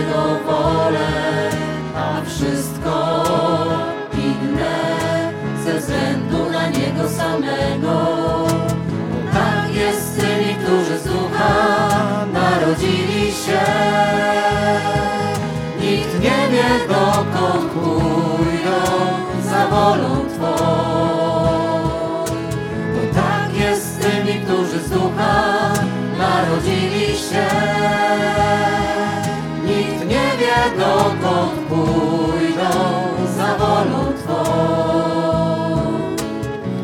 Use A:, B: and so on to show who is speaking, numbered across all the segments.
A: Jego wolę, a wszystko inne ze względu na Niego samego. Tak jest z tymi, którzy z ducha narodzili się. Nikt nie wie, dokąd pójdą za wolą Twą. Bo tak jest z tymi, którzy z ducha narodzili się. Dokąd pójdą za wolą Twą.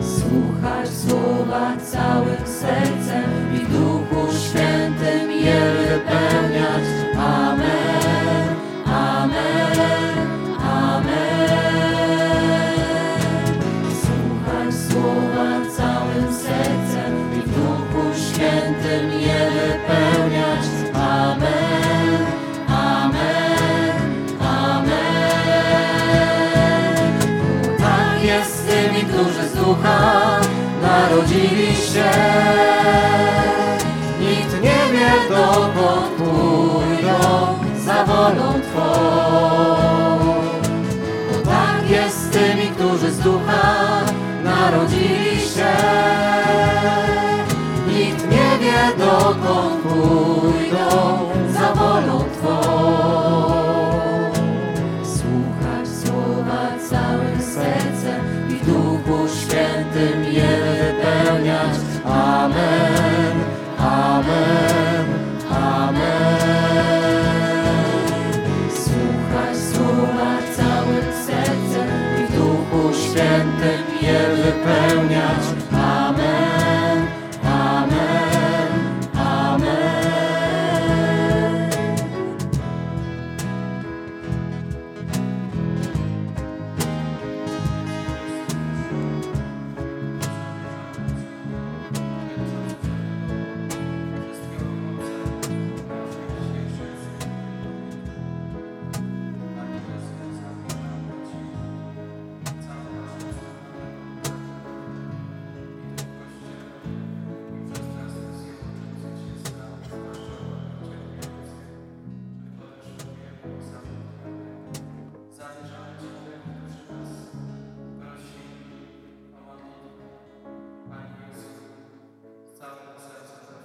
A: Słuchać słowa całym sercem ducha narodzili się. Nikt nie wie, dokąd pójdą za wolą Twą. Bo tak jest z tymi, którzy z ducha narodzili strength